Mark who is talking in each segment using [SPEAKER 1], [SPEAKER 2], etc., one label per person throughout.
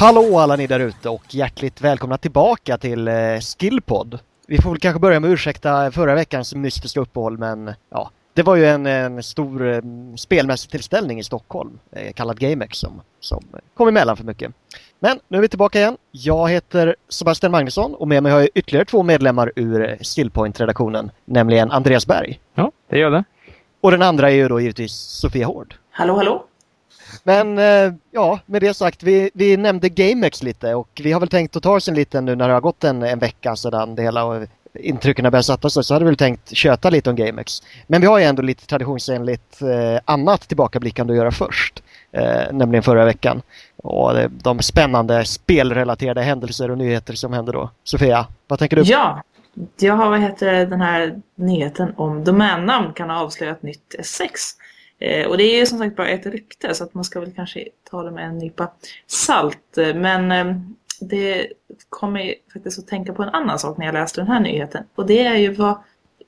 [SPEAKER 1] Hallå alla ni där ute och hjärtligt välkomna tillbaka till eh, Skillpod. Vi får väl kanske börja med att ursäkta förra veckans mystiska uppehåll men ja, det var ju en, en stor eh, spelmässig tillställning i Stockholm eh, kallad GameX som, som kom emellan för mycket. Men nu är vi tillbaka igen. Jag heter Sebastian Magnusson och med mig har jag ytterligare två medlemmar ur Skillpoint-redaktionen, nämligen Andreas Berg.
[SPEAKER 2] Ja, det gör det.
[SPEAKER 1] Och den andra är ju då givetvis Sofia Hård.
[SPEAKER 3] Hallå, hallå.
[SPEAKER 1] Men eh, ja, med det sagt, vi, vi nämnde GameX lite och vi har väl tänkt att ta oss en liten nu när det har gått en, en vecka sedan det hela och intrycken har börjat sätta sig så hade vi väl tänkt köta lite om GameX. Men vi har ju ändå lite traditionsenligt eh, annat tillbakablickande att göra först. Eh, nämligen förra veckan. Och de spännande spelrelaterade händelser och nyheter som hände då. Sofia, vad tänker du?
[SPEAKER 3] Ja, jag har vad heter den här nyheten om domännamn kan ha avslöjat nytt S6. Eh, och det är ju som sagt bara ett rykte så att man ska väl kanske ta det med en nypa salt. Eh, men eh, det kommer faktiskt att tänka på en annan sak när jag läste den här nyheten. Och det är ju vad,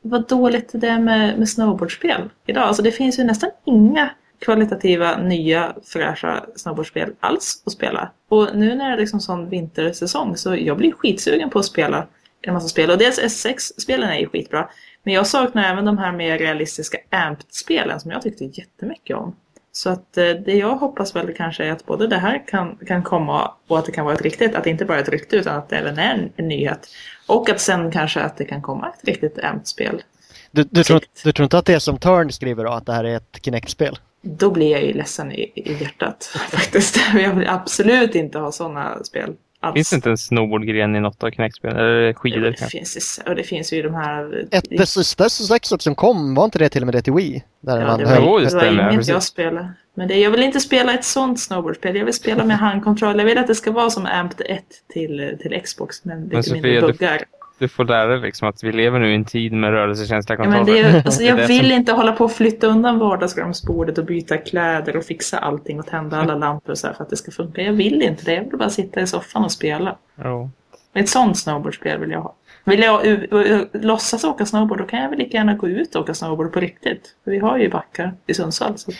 [SPEAKER 3] vad dåligt det är med, med snowboardspel idag. Alltså det finns ju nästan inga kvalitativa, nya, fräscha snowboardspel alls att spela. Och nu när det är liksom sån vintersäsong så jag blir skitsugen på att spela en massa spel. Och dels S6-spelen är ju skitbra. Men jag saknar även de här mer realistiska Amped-spelen som jag tyckte jättemycket om. Så att eh, det jag hoppas väl kanske är att både det här kan, kan komma och att det kan vara ett riktigt, att det inte bara är ett rykte utan att det även är en, en nyhet. Och att sen kanske att det kan komma ett riktigt Amped-spel.
[SPEAKER 1] Du, du, tror, du tror inte att det är som Turn skriver då, att det här är ett Kinect-spel?
[SPEAKER 3] Då blir jag ju ledsen i, i hjärtat faktiskt. Jag vill absolut inte ha sådana spel. Alls.
[SPEAKER 2] Finns det inte en snowboardgren i något av Kinect-spelen? Eller skidor
[SPEAKER 3] det finns, Och det finns ju de här...
[SPEAKER 1] Ett, det sista S6 som kom, var inte det till och med det till Wii?
[SPEAKER 3] Där ja, man det var, höll... det var inget jag spelade. Men det, jag vill inte spela ett sånt snowboardspel. Jag vill spela med handkontroll. Jag vill att det ska vara som Amped 1 till, till Xbox. Men lite men Sofia, mindre buggar.
[SPEAKER 2] Du, du får lära dig liksom att vi lever nu i en tid med rörelsekänsliga kontroller.
[SPEAKER 3] Ja, men det, alltså, jag vill inte hålla på och flytta undan vardagsrumsbordet och byta kläder och fixa allting och tända alla lampor så för att det ska funka. Jag vill inte det. Jag vill bara sitta i soffan och spela.
[SPEAKER 2] Oh.
[SPEAKER 3] Ett sånt snowboardspel vill jag ha. Vill jag låtsas åka snowboard då kan jag väl lika gärna gå ut och åka snowboard på riktigt. För vi har ju backar i Sundsvall. Så.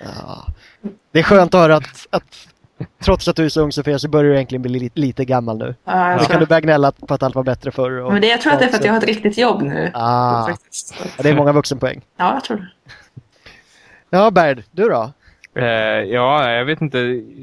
[SPEAKER 1] Ja. Det är skönt att höra att, att Trots att du är så ung Sofia så börjar du egentligen bli lite, lite gammal nu. Ja, nu kan du börja gnälla på att allt var bättre förr. Och,
[SPEAKER 3] Men det, jag tror att det är för att jag har ett riktigt jobb nu.
[SPEAKER 1] Ah, ja, det är många vuxenpoäng.
[SPEAKER 3] Ja, jag tror det.
[SPEAKER 1] Ja, Berd, du då?
[SPEAKER 2] Uh, ja, jag vet inte.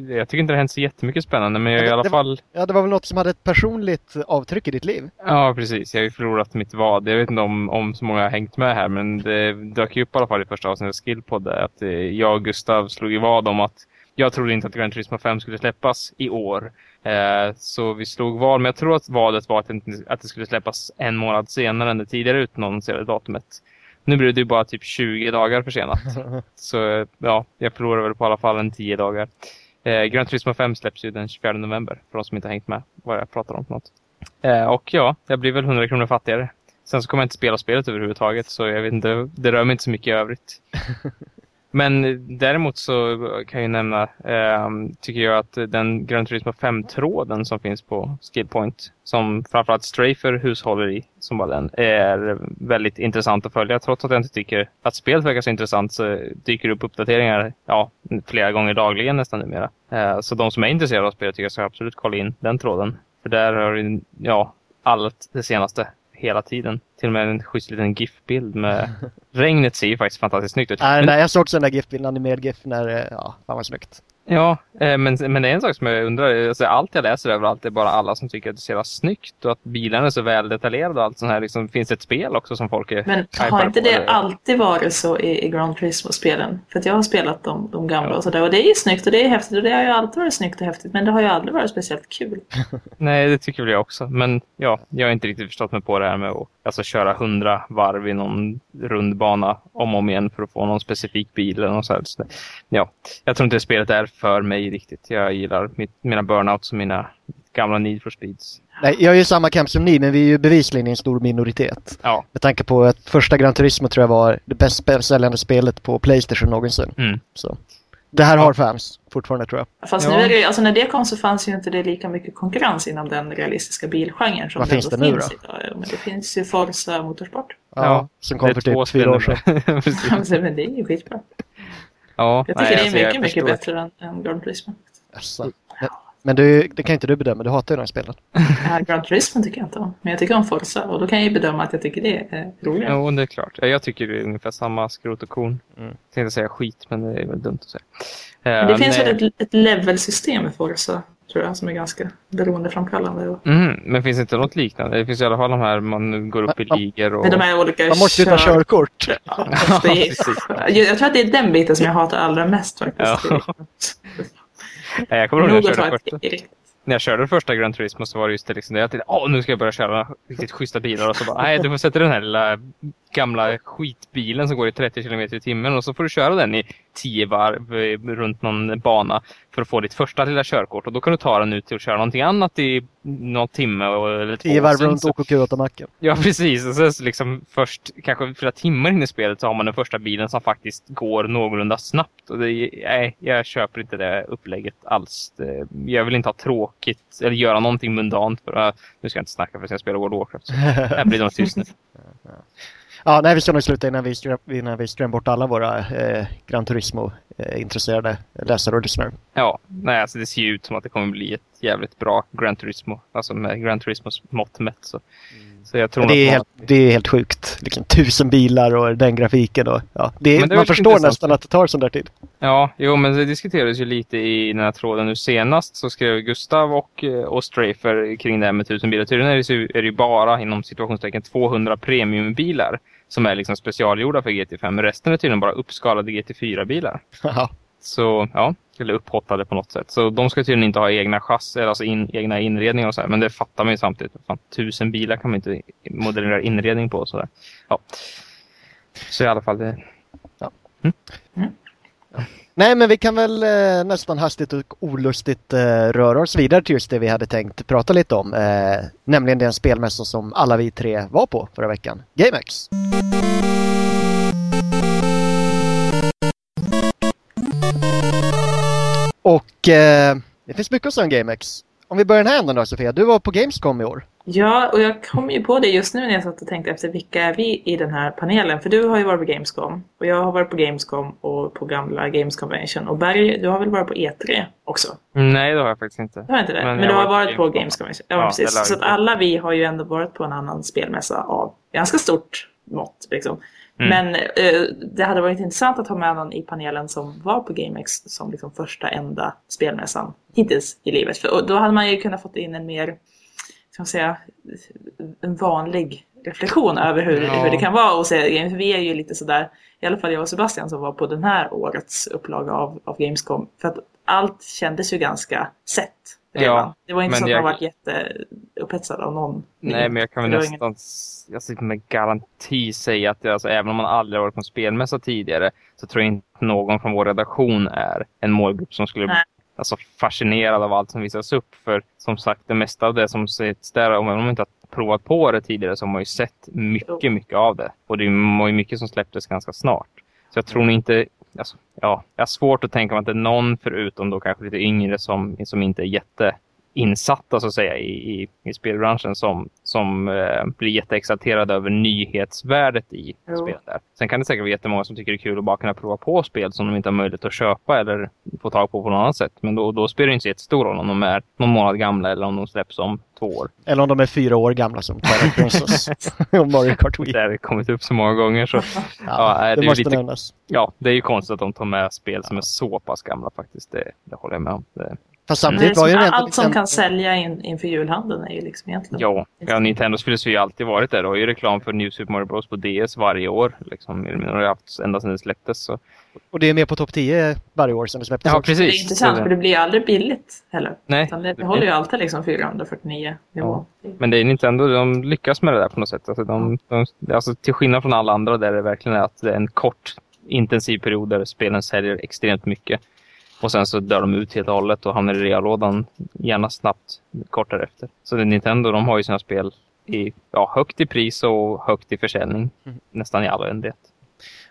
[SPEAKER 2] Jag tycker inte det hänt så jättemycket spännande, men jag
[SPEAKER 1] ja,
[SPEAKER 2] i alla
[SPEAKER 1] det,
[SPEAKER 2] fall...
[SPEAKER 1] Ja, det var väl något som hade ett personligt avtryck i ditt liv?
[SPEAKER 2] Ja, precis. Jag har ju förlorat mitt vad. Jag vet inte om, om så många har hängt med här, men det dök ju upp i alla fall i första avsnittet av Skillpod att eh, jag och Gustav slog i vad om att jag trodde inte att Gran Turismo 5 skulle släppas i år. Eh, så vi slog val, men jag tror att valet var att det, att det skulle släppas en månad senare än det tidigare utannonserade datumet. Nu blir det ju bara typ 20 dagar försenat. så ja, jag förlorar väl på alla fall en 10 dagar. Eh, Gran Turismo 5 släpps ju den 24 november, för de som inte har hängt med vad jag pratar om för något. Eh, och ja, jag blir väl 100 kronor fattigare. Sen så kommer jag inte spela spelet överhuvudtaget, så jag vet inte, det rör mig inte så mycket i övrigt. Men däremot så kan jag nämna, eh, tycker jag att den Gran Turismo 5-tråden som finns på Skillpoint, som framförallt Strafer hushåller i, som var den, är väldigt intressant att följa. Trots att jag inte tycker att spelet verkar så intressant så dyker det upp uppdateringar ja, flera gånger dagligen nästan numera. Eh, så de som är intresserade av spelet tycker jag ska absolut kolla in den tråden. För där har du, ja, allt det senaste hela tiden. Till och med en schysst liten GIF-bild med regnet ser ju faktiskt fantastiskt snyggt ut.
[SPEAKER 1] Nej, men... jag såg också den där GIF-bilden, animerad GIF, när, eh, ja, fan vad snyggt.
[SPEAKER 2] Ja, eh, men, men det är en sak som jag undrar. Alltså, allt jag läser överallt är bara alla som tycker att det ser så snyggt och att bilarna är så väl detaljerade och allt sånt här. Liksom, finns det ett spel också som folk är
[SPEAKER 3] Men har inte det alltid varit så i, i Grand Turismo-spelen? För att jag har spelat de, de gamla ja. och sådär. Och det är ju snyggt och det är häftigt och det har ju alltid varit snyggt och häftigt. Men det har ju aldrig varit speciellt kul.
[SPEAKER 2] Nej, det tycker väl jag också. Men ja, jag har inte riktigt förstått mig på det här med att alltså, köra hundra varv i någon rundbana om och om igen för att få någon specifik bil eller något sånt. Så, ja, jag tror inte det spelet är för mig riktigt. Jag gillar mitt, mina burnouts och mina gamla Need for Speeds.
[SPEAKER 1] Nej, jag är ju samma camp som ni, men vi är ju bevisligen en stor minoritet.
[SPEAKER 2] Ja.
[SPEAKER 1] Med tanke på att första Gran Turismo tror jag var det bäst säljande spelet på Playstation någonsin.
[SPEAKER 2] Mm.
[SPEAKER 1] Så. Det här har fans fortfarande tror jag.
[SPEAKER 3] Fast ja. nu är det, alltså när det kom så fanns ju inte det lika mycket konkurrens inom den realistiska bilgenren som
[SPEAKER 1] Vad det finns det nu finns då?
[SPEAKER 3] Idag. Men det finns ju Forza Motorsport.
[SPEAKER 1] Ja, ja som kom för typ fyra år
[SPEAKER 3] sedan. men det är ju skitbra.
[SPEAKER 2] Ja,
[SPEAKER 3] jag tycker nej, det är alltså, mycket, mycket bättre än, än Grand Turismo.
[SPEAKER 1] Alltså. Men du, det kan inte du bedöma, du hatar ju de spelen.
[SPEAKER 3] Ja, Gran Turismo tycker jag inte om. Men jag tycker om Forza och då kan jag ju bedöma att jag tycker det är roligt.
[SPEAKER 2] Jo, det är klart. Ja, Jag tycker det är ungefär samma skrot och korn.
[SPEAKER 1] Mm.
[SPEAKER 2] Jag tänkte säga skit, men det är väl dumt att säga.
[SPEAKER 3] Men det
[SPEAKER 2] Eh,
[SPEAKER 3] finns
[SPEAKER 2] nej.
[SPEAKER 3] väl ett, ett levelsystem i Forza, tror jag, som är ganska beroendeframkallande. Och-
[SPEAKER 2] Mm, men finns det inte något liknande? Det finns i alla fall de här man går upp i ligor och...
[SPEAKER 3] Med de här olika
[SPEAKER 1] Man måste ju ta
[SPEAKER 3] kör-
[SPEAKER 1] körkort.
[SPEAKER 3] Ja, jag, jag tror att det är den biten som jag hatar allra mest faktiskt.
[SPEAKER 2] Ja. Jag kommer ihåg när jag körde första. När jag körde första Gran Turismo så var det just det liksom det. Jag tänkte, åh nu ska jag börja köra riktigt schyssta bilar och så bara, nej du får sätta den här lilla gamla skitbilen som går i 30 km i timmen och så får du köra den i 10 varv eh, runt någon bana för att få ditt första lilla körkort och då kan du ta den ut till att köra någonting annat i någon timme och- eller två.
[SPEAKER 1] Tio varv runt
[SPEAKER 2] så-
[SPEAKER 1] OKQ8-macken.
[SPEAKER 2] Ja, precis. Och sen så liksom först, kanske flera timmar in i spelet, så har man den första bilen som faktiskt går någorlunda snabbt. Och det, nej, jag köper inte det upplägget alls. Det, jag vill inte ha tråkigt, eller göra någonting mundant. För, uh, nu ska jag inte snacka för att jag spelar World of Warcraft. Så här blir det nog tyst nu.
[SPEAKER 1] Ja, nej, vi ska nog sluta innan vi, innan vi skrämmer bort alla våra eh, Gran Turismo-intresserade läsare och lyssnare.
[SPEAKER 2] Ja, nej, alltså det ser ju ut som att det kommer bli ett jävligt bra Gran Turismo. Alltså med Gran Turismos mått mätt. Så, så jag tror
[SPEAKER 1] Det är,
[SPEAKER 2] att
[SPEAKER 1] helt, det är helt sjukt. Liksom tusen bilar och den grafiken. Och, ja, det är,
[SPEAKER 2] Men det
[SPEAKER 1] man förstår
[SPEAKER 2] intressant.
[SPEAKER 1] nästan att det tar sån där tid.
[SPEAKER 2] Ja, jo, men det diskuterades ju lite i den här tråden nu senast. Så skrev Gustav och, eh, och Strafer kring det här med tusen bilar. Tydligen är det, ju- är det ju bara inom situationstecken 200 premiumbilar som är liksom specialgjorda för GT5. Resten är tydligen bara uppskalade GT4-bilar.
[SPEAKER 1] Ja.
[SPEAKER 2] Så ja, eller upphottade på något sätt. Så de ska tydligen inte ha egna chasser, alltså in, egna inredningar och så här. Men det fattar man ju samtidigt. Fan, tusen bilar kan man inte modellera inredning på och så där. Ja. Så i alla fall det.
[SPEAKER 1] Nej, men vi kan väl eh, nästan hastigt och olustigt eh, röra oss vidare till just det vi hade tänkt prata lite om. Eh, nämligen den spelmässa som alla vi tre var på förra veckan. GameX. Och eh, det finns mycket att säga om GameX. Om vi börjar den här änden då Sofia, du var på Gamescom i år.
[SPEAKER 3] Ja, och jag kom ju på det just nu när jag satt och tänkte efter vilka är vi i den här panelen? För du har ju varit på Gamescom och jag har varit på Gamescom och på gamla Games Convention. Och Berg, du har väl varit på E3 också?
[SPEAKER 2] Nej, det har jag faktiskt inte.
[SPEAKER 3] Du har inte det?
[SPEAKER 2] Men
[SPEAKER 3] Men, du har
[SPEAKER 2] varit
[SPEAKER 3] varit
[SPEAKER 2] på Gamescom.
[SPEAKER 3] Games Convention? Ja,
[SPEAKER 2] Ja,
[SPEAKER 3] precis. Så att alla vi har ju ändå varit på en annan spelmässa av ganska stort mått. Liksom.
[SPEAKER 2] Mm.
[SPEAKER 3] Men eh, det hade varit intressant att ha med någon i panelen som var på GameX som liksom första enda spelmässan hittills i livet. För och då hade man ju kunnat fått in en mer, ska man säga, en vanlig reflektion över hur,
[SPEAKER 2] Ja.
[SPEAKER 3] hur det kan vara se Games. Vi är ju lite sådär, i alla fall jag och Sebastian som var på den här årets upplaga av, av Gamescom. För att allt kändes ju ganska sett.
[SPEAKER 2] Ja,
[SPEAKER 3] det var inte så att
[SPEAKER 2] det-
[SPEAKER 3] man varit jätteupphetsad av någon.
[SPEAKER 2] Nej, men jag kan väl
[SPEAKER 3] var ingen-
[SPEAKER 2] nästan s- jag sitter med garanti säga att det, alltså, även om man aldrig har varit på en spelmässa tidigare så tror jag inte någon från vår redaktion är en målgrupp som skulle
[SPEAKER 3] Nej.
[SPEAKER 2] Alltså, fascinerad av allt som visas upp. För som sagt, det mesta av det som sägs där, om man inte har provat på det tidigare så har man ju sett mycket, mycket av det. Och det var ju mycket som släpptes ganska snart. Så jag tror nog inte, alltså, ja, jag har svårt att tänka mig att det är någon förutom då kanske lite yngre som, som inte är jätte insatta så att säga i, i, i spelbranschen som, som eh, blir jätteexalterade över nyhetsvärdet i
[SPEAKER 3] Jo.
[SPEAKER 2] spel där. Sen kan det säkert vara jättemånga som tycker det är kul att bara kunna prova på spel som de inte har möjlighet att köpa eller få tag på på något annat sätt. Men då, då spelar det inte så jättestor roll om de är någon månad gamla eller om de släpps om två år.
[SPEAKER 1] Eller om de är fyra år gamla som Twilight Princess och Mario Kart Wii.
[SPEAKER 2] Det har kommit upp så många gånger så
[SPEAKER 1] Ja,
[SPEAKER 2] Ja,
[SPEAKER 1] det
[SPEAKER 2] det är
[SPEAKER 1] måste
[SPEAKER 2] lite-
[SPEAKER 1] nämnas.
[SPEAKER 2] ja, det är ju konstigt att de tar med spel som är så pass gamla faktiskt. Det, det håller jag med om. Det,
[SPEAKER 1] Fast samtidigt var ju det
[SPEAKER 3] allt som
[SPEAKER 1] liksom-
[SPEAKER 3] kan sälja in, inför julhandeln är ju liksom egentligen...
[SPEAKER 2] Ja, ja Nintendos filosofi har alltid varit det. Det har ju reklam för New Super Mario Bros på DS varje år. Liksom, det har haft ända sedan det släpptes. Så.
[SPEAKER 1] Och det är med på topp 10 varje år sedan det släpptes.
[SPEAKER 2] Ja,
[SPEAKER 1] också.
[SPEAKER 3] Det är
[SPEAKER 2] precis.
[SPEAKER 3] intressant för
[SPEAKER 2] det-
[SPEAKER 3] blir ju aldrig billigt heller.
[SPEAKER 2] Nej,
[SPEAKER 3] Utan det, det håller ju alltid liksom 449 nivå.
[SPEAKER 2] men det är Nintendo, de lyckas med det där på något sätt. Alltså, de, de, alltså, till skillnad från alla andra där det verkligen är att det är en kort intensiv period där spelen säljer extremt mycket. Och sen så dör de ut helt och hållet och hamnar i reallådan gärna snabbt kort därefter. Så det, Nintendo, de har ju sina spel i, ja, högt i pris och högt i försäljning.
[SPEAKER 1] Mm.
[SPEAKER 2] Nästan i all oändlighet.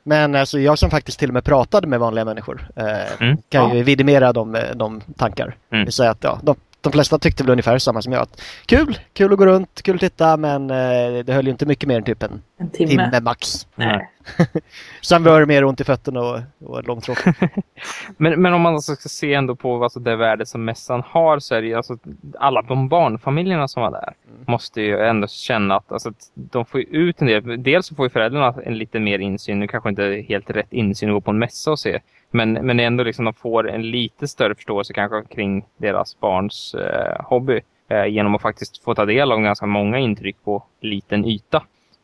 [SPEAKER 1] Men alltså jag som faktiskt till och med pratade med vanliga människor eh,
[SPEAKER 2] Mm.
[SPEAKER 1] kan ju vidimera de, de tankar.
[SPEAKER 2] Mm.
[SPEAKER 1] Det att ja, de, de flesta tyckte väl ungefär samma som jag. Att kul, kul att gå runt, kul att titta men eh, det höll ju inte mycket mer än typ en,
[SPEAKER 3] En timme.
[SPEAKER 1] timme max.
[SPEAKER 3] Nej.
[SPEAKER 1] Sen var det mer ont i fötterna och, och långtråkigt.
[SPEAKER 2] Men, men om man alltså ska se ändå på alltså, det värde som mässan har så är det ju alltså alla de barnfamiljerna som var där måste ju ändå känna att, alltså, att de får ut en del. Dels så får ju föräldrarna en lite mer insyn. Nu kanske inte helt rätt insyn att gå på en mässa och se. Men, men ändå liksom de får en lite större förståelse kanske kring deras barns eh, hobby. Eh, genom att faktiskt få ta del av ganska många intryck på liten yta.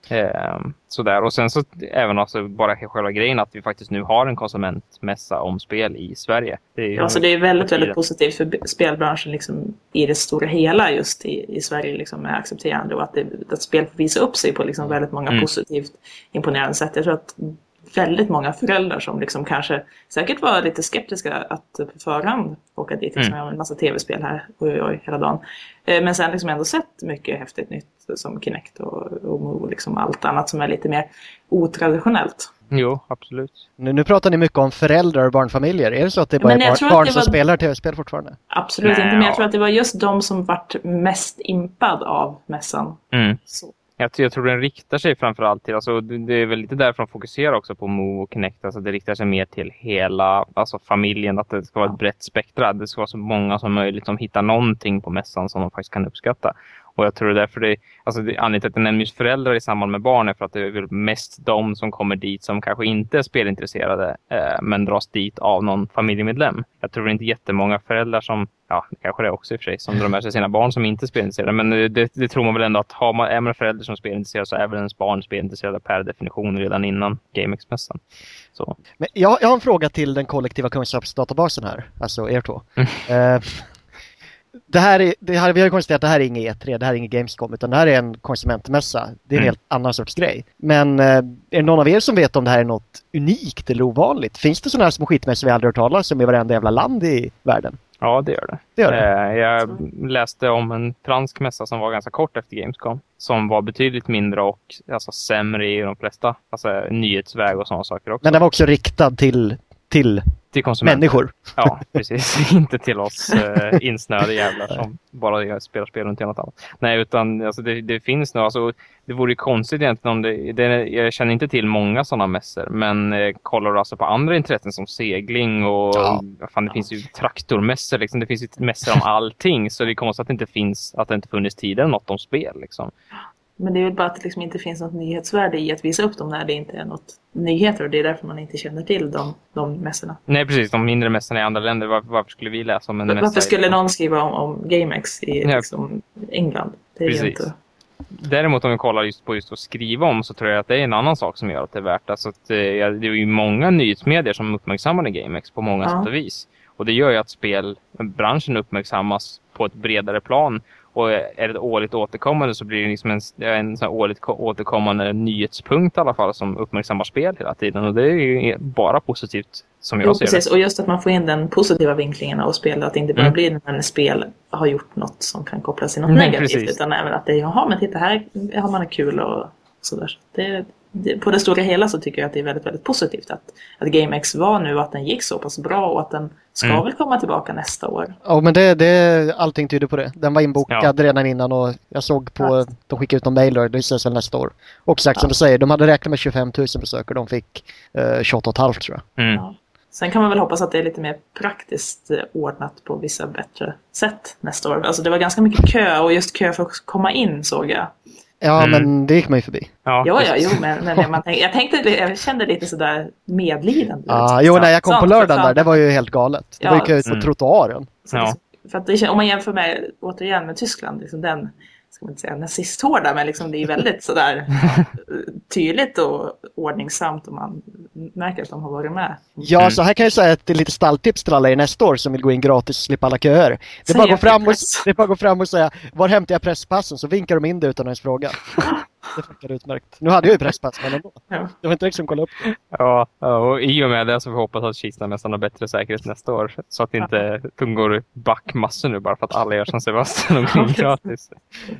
[SPEAKER 2] Eh, sådär. Och sen så även alltså bara själva grejen att vi faktiskt nu har en konsumentmässa om spel i Sverige. Det är,
[SPEAKER 3] Alltså det är väldigt, väldigt positivt för spelbranschen liksom, i det stora hela just i, i Sverige liksom, med accepterande och att, det, att spel får visa upp sig på liksom, väldigt många
[SPEAKER 2] Mm.
[SPEAKER 3] positivt imponerande sätt. Jag tror att väldigt många föräldrar som liksom kanske säkert var lite skeptiska att på förhand åka dit liksom,
[SPEAKER 2] Mm.
[SPEAKER 3] med en massa tv-spel här oj, oj, oj, hela dagen. Eh, Men sen liksom ändå sett mycket häftigt nytt som Kinect och, och Move och liksom allt annat som är lite mer otraditionellt.
[SPEAKER 2] Jo, absolut.
[SPEAKER 1] nu, nu pratar ni mycket om föräldrar och barnfamiljer. Är det så att det bara
[SPEAKER 3] Men jag
[SPEAKER 1] är barn, barn
[SPEAKER 3] det
[SPEAKER 1] som
[SPEAKER 3] var-
[SPEAKER 1] spelar tv-spel fortfarande?
[SPEAKER 3] Absolut
[SPEAKER 2] Nej,
[SPEAKER 3] inte, men jag
[SPEAKER 2] ja.
[SPEAKER 3] tror att det var just de som vart mest impad av mässan.
[SPEAKER 2] Mm.
[SPEAKER 3] Så.
[SPEAKER 2] Jag, jag tror den riktar sig framförallt till, alltså det är väl lite därför de fokuserar också på Move och Kinect, alltså det riktar sig mer till hela alltså familjen, att det ska vara ett brett spektra, det ska vara så många som möjligt som hittar någonting på mässan som de faktiskt kan uppskatta. Och jag tror det är därför det, alltså det, anledningen till att nämner just föräldrar i samband med barn är för att det är väl mest de som kommer dit som kanske inte är spelintresserade, eh, men dras dit av någon familjemedlem. Jag tror det är inte jättemånga föräldrar som, ja det kanske det är också i och för sig, som drar med sig sina barn som inte är spelintresserade. Men eh, det, det tror man väl ändå att har man, är man förälder som är spelintresserad så är väl ens barn spelintresserade per definition redan innan GameX-mässan. Så.
[SPEAKER 1] Men jag, jag har en fråga till den kollektiva kunskapsdatabasen här, alltså er två. Eh, det här är, det här, vi har ju konstaterat att det här är inget E3, det här är inget Gamescom, utan det här är en konsumentmässa. Det är en
[SPEAKER 2] Mm.
[SPEAKER 1] helt annan sorts grej. Men eh, är det någon av er som vet om det här är något unikt eller ovanligt? Finns det sådana här små skitmässor vi aldrig hört talas om i varenda jävla land i världen?
[SPEAKER 2] Ja, det gör det.
[SPEAKER 1] Det gör det.
[SPEAKER 2] Eh, jag läste om en fransk mässa som var ganska kort efter Gamescom. Som var betydligt mindre och alltså, sämre i de flesta. Alltså nyhetsväg och sådana saker också.
[SPEAKER 1] Men den var också riktad till, till
[SPEAKER 2] till konsumenter.
[SPEAKER 1] människor.
[SPEAKER 2] Ja, precis. inte till oss eh, insnöade jävlar som bara spelar spel och inte något annat. Nej, utan alltså, det, det finns nog. Alltså, det vore ju konstigt egentligen om det, det... Jag känner inte till många sådana mässor. Men eh, kollar du alltså på andra intressen som segling och...
[SPEAKER 1] Ja.
[SPEAKER 2] Fan, det finns ju traktormässor. Liksom. Det finns ju mässor om allting. Så det är konstigt att det inte finns... Att det inte funnits tidigare något om spel. Liksom.
[SPEAKER 3] Men det är väl bara att det liksom inte finns något nyhetsvärde i att visa upp dem när det inte är något nyheter och det är därför man inte känner till de, de mässorna.
[SPEAKER 2] Nej, precis. De mindre mässorna i andra länder. Varför, varför skulle vi läsa om en mässa?
[SPEAKER 3] Varför skulle någon skriva om, om GameX i
[SPEAKER 2] Ja.
[SPEAKER 3] liksom, England? Det
[SPEAKER 2] Precis.
[SPEAKER 3] inte...
[SPEAKER 2] Däremot om vi kollar just på just att skriva om så tror jag att det är en annan sak som gör att det är värt. Alltså att, eh, det är ju många nyhetsmedier som uppmärksammar GameX på många
[SPEAKER 3] Ja.
[SPEAKER 2] sätt och vis. Och det gör ju att spelbranschen uppmärksammas på ett bredare plan. Och är det årligt återkommande så blir det liksom en, en sån årligt ko- återkommande nyhetspunkt i alla fall som uppmärksammar spel hela tiden. Och det är ju bara positivt som jag
[SPEAKER 3] Jo,
[SPEAKER 2] ser
[SPEAKER 3] precis.
[SPEAKER 2] det.
[SPEAKER 3] Och just att man får in den positiva vinklingen av spel. Att det inte bara
[SPEAKER 2] Mm.
[SPEAKER 3] blir när spel har gjort något som kan kopplas till något
[SPEAKER 2] Nej,
[SPEAKER 3] negativt.
[SPEAKER 2] precis.
[SPEAKER 3] Utan även att det är, jaha men titta här har man kul och sådär. Så det, på det stora hela så tycker jag att det är väldigt, väldigt positivt att, att GameX var nu och att den gick så pass bra och att den ska
[SPEAKER 2] Mm.
[SPEAKER 3] väl komma tillbaka nästa år.
[SPEAKER 1] Ja, men det, det, allting tyder på det. Den var inbokad redan innan och jag såg på,
[SPEAKER 3] Ja.
[SPEAKER 1] de skickade ut någon mail och det ses väl nästa år. Och sagt som du säger, de hade räknat med 25 000 besökare, de fick eh, 28 500 tror jag.
[SPEAKER 2] Mm.
[SPEAKER 3] Ja. Sen kan man väl hoppas att det är lite mer praktiskt eh, ordnat på vissa bättre sätt nästa år. Alltså det var ganska mycket kö och just kö för att komma in såg jag.
[SPEAKER 1] Ja,
[SPEAKER 2] Mm.
[SPEAKER 1] men det gick man ju förbi.
[SPEAKER 2] Ja,
[SPEAKER 3] Ja, ja, jo, men, men man tänk, jag, tänkte, jag kände lite sådär medlidande.
[SPEAKER 1] Ja, jo, när jag kom på lördagen där, det var ju helt galet. Det
[SPEAKER 3] Ja.
[SPEAKER 1] var ju kö på
[SPEAKER 2] Mm.
[SPEAKER 1] trottoaren.
[SPEAKER 3] Så
[SPEAKER 2] Ja.
[SPEAKER 3] För att det, om man jämför med, återigen med Tyskland, liksom den, ska man inte säga nazisthårda, men liksom det är väldigt sådär tydligt och ordningsamt och man märker att de har varit med.
[SPEAKER 1] Ja,
[SPEAKER 2] Mm.
[SPEAKER 1] så här kan jag säga ett litet stalltips till alla er nästa år som vill gå in gratis och slippa alla köer. Det är,
[SPEAKER 3] Säg
[SPEAKER 1] bara att gå fram och, det bara gå fram och säga var hämtar jag presspassen? Så vinkar de in det utan att ens fråga. Det funkar utmärkt. Nu hade jag ju presspass, men ändå.
[SPEAKER 3] Ja.
[SPEAKER 1] Det var inte liksom kolla upp det.
[SPEAKER 2] Ja, och i och med det så får vi hoppas att Kistamässan har bättre säkerhet nästa år. Så att inte de går back massor nu bara för att alla gör som Sebastian och går gratis.